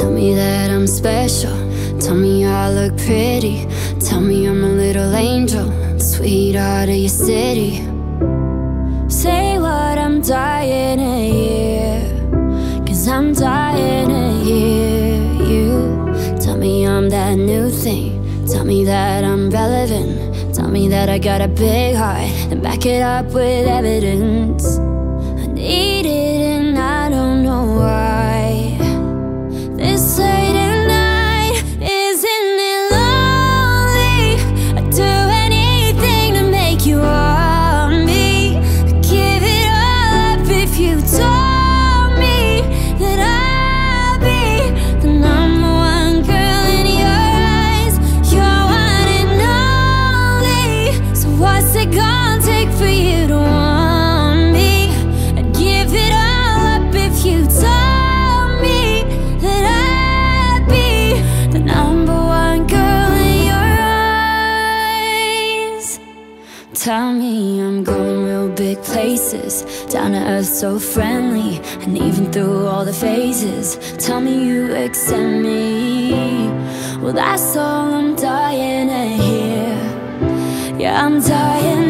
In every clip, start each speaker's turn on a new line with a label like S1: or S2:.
S1: Tell me that I'm special. Tell me I look pretty. Tell me I'm a little angel. Sweetheart of your city. Say what I'm dying to hear. Cause I'm dying to hear you. Tell me I'm that new thing. Tell me that I'm relevant. Tell me that I got a big heart And back it up with evidence. I need it tell me I'm going real big places. Down to earth so friendly And even through all the phases. Tell me you accept me. Well that's all I'm dying to hear. Yeah I'm dying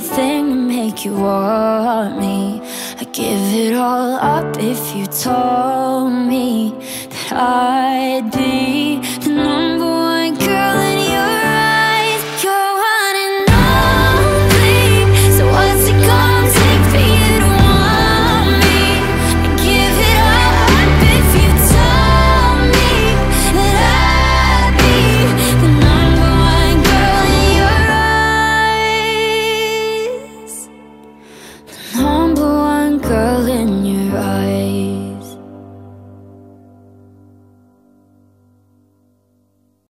S1: anything to make you want me. I'd give it all up if you told me that I